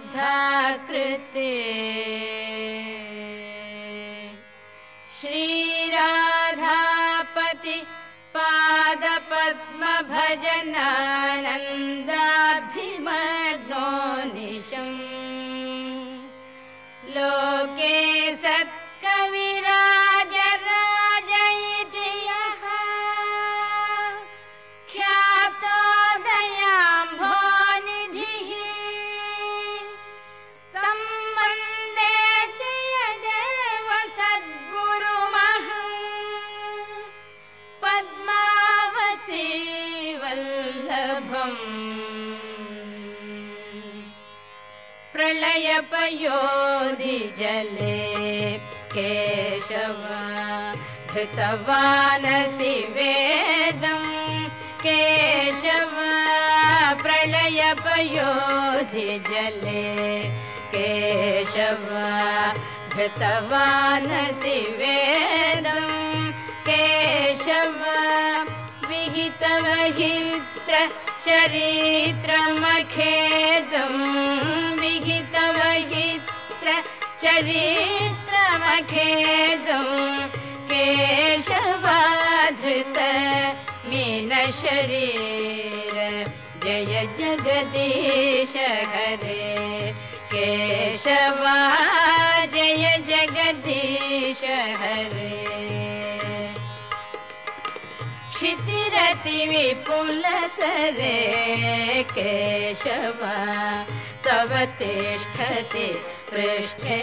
रत्नादिमुग्धाकृते श्रीराधापति पादपद्मभजनानन्दाब्धिमग्नो प्रलयपयोधिजले केशव धृतवानसि वेदं। केशव प्रलयपयोधिजले केशव धृतवानसि वेदं। केशव विहितवहित्र चरित्रमखेदं विहितवहित्र चरित्रमखेदं केशवाधृत मीनशरीर जय जगदीश हरे। केशवा जय जगदीश हरे क्षितिरतिविपुलतरे केशव तव तिष्ठति पृष्ठे।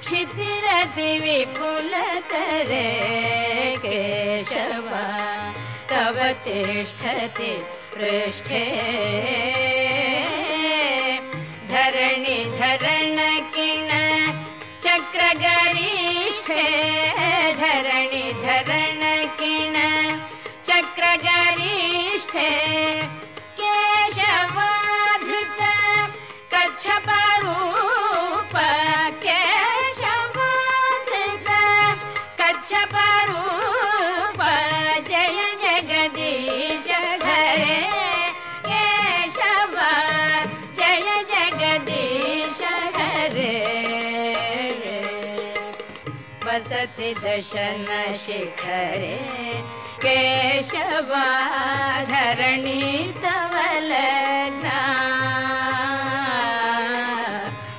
क्षितिरतिविपुलतरे केशव तव तिष्ठति पृष्ठे। धरणि धरण किण चक्रगरिष्ठे चक्रगरिष्ठे केशवाधृत कच्छपरूप केशवाधृत कच्छपरूप जय जगदीश घरे केशव जय जगदीश घरे वसति दशन शिखरे धरणी तव लग्ना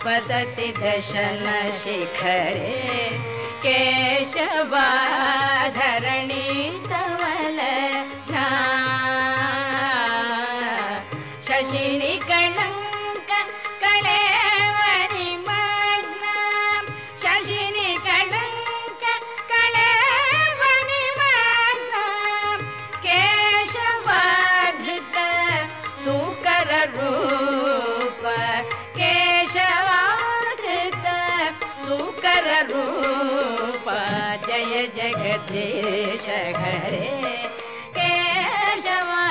वसति दशन शिखरे केशवा धरणी हरे केशवा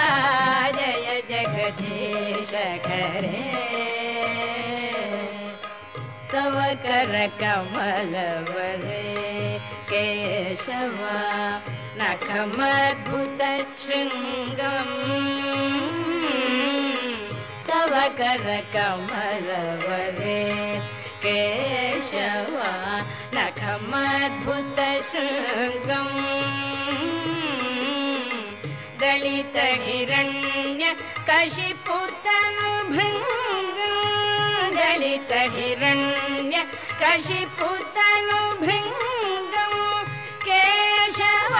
जय जगदीश हरे तव कर कमलवरे केशवा नखमद्भुत शृङ्गम्। कमलवरे केशवा नखमद्भुत शृङ्गम् दलित हिरण्य कशिपुतनु भृङ्गम् दलित हिरण्य कशिपुतनु भृङ्गम् केशवाधृत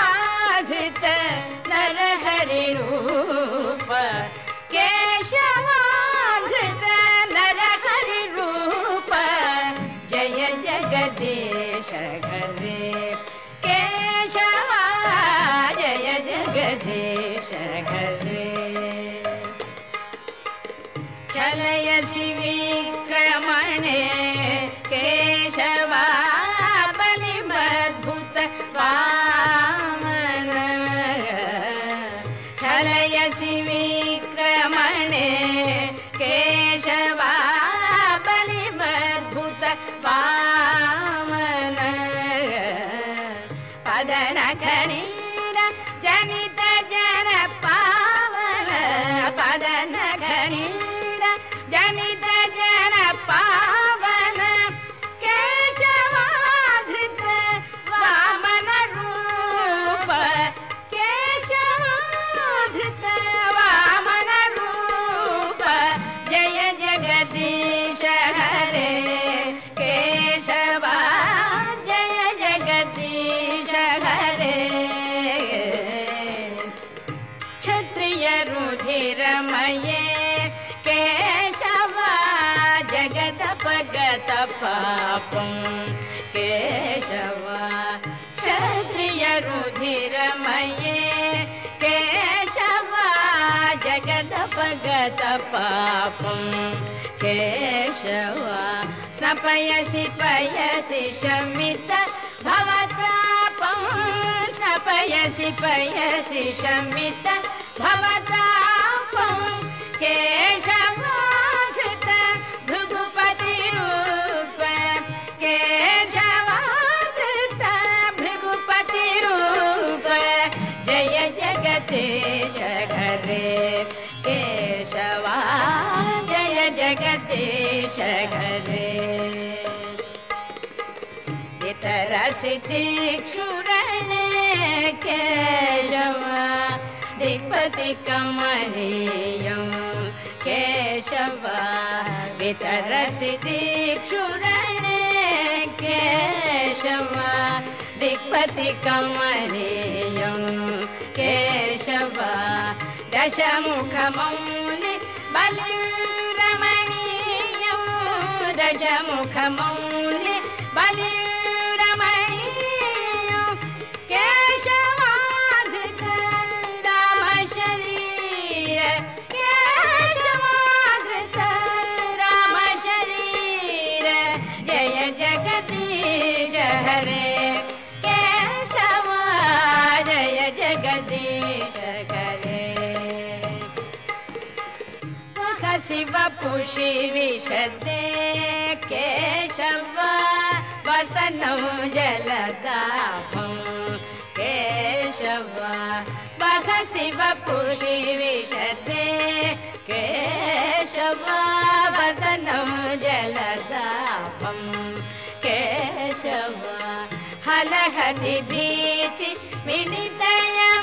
morning. केशव क्षत्रिय रुधिरमये केशव जगदपगत पापं। केशव पयसि शमित भवतापं। स्नपयसि पयसि शमित भवतापं। केशवाधृत तीक्षुरणे केशव दिक्पति कमनीयं केशव वितरसि तीक्षुरणे केशव दिक्पति कमनीयं केशव दशमुखमौलि बलिरमणीयं दशमुखमौलि बलिरमणीयं पुषि विशदे केशव वसनं जलदाभं केशव पुषि विशदे केशव वसनं जलदाभं केशव हलहति भीति मिलितयमुनाभं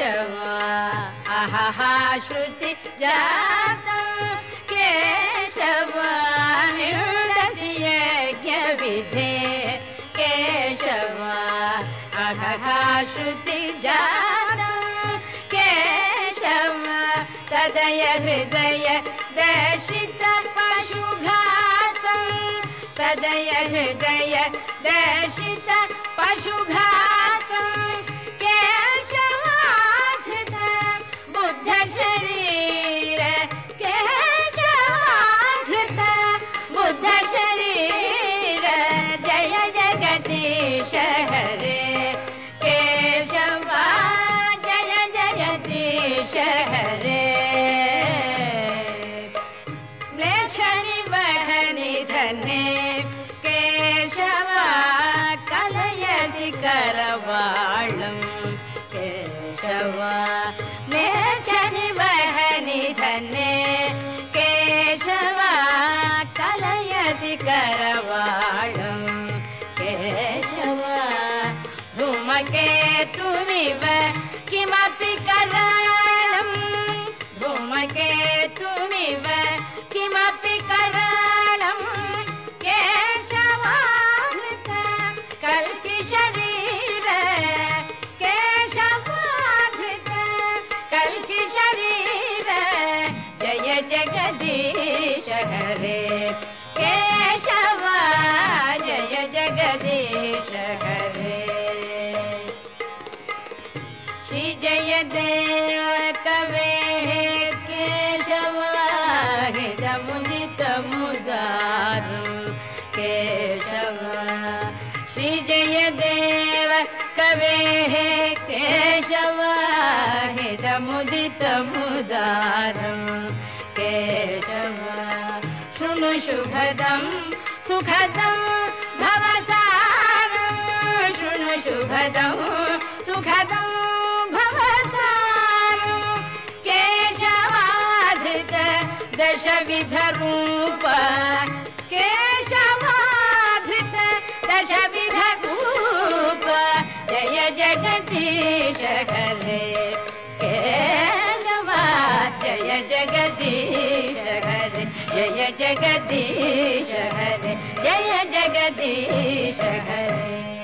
केशव अहहा श्रुति जातं केशव विधे केशव अहहा श्रुति जातं केशव सदय हृदय दर्शित पशुघातं सदय हृदय दर्शित पशुघातं शरीर केशवाधृत। बुद्ध शरीर जय जगदीश हरे। केशवा जय जगदीश हरे। म्लेच्छनि वहनि धने। केशवा कलयसि करवाळं केशवा करवाळं केशवा धूमकेतुमिव किमपि कराळं धूमकेतुमिव कवे केशव। श्री जय देव कवे केशव। शृणु शुभदं सुखदं भवसारं। शृणु शुभदं सुखदं भवसारं दशविधरूप। केशवाधृत दशविधरूप। जय जगदीश हरे। केशवा जय जगदीश हरे। जय जगदीश हरे। जय जगदीश हरे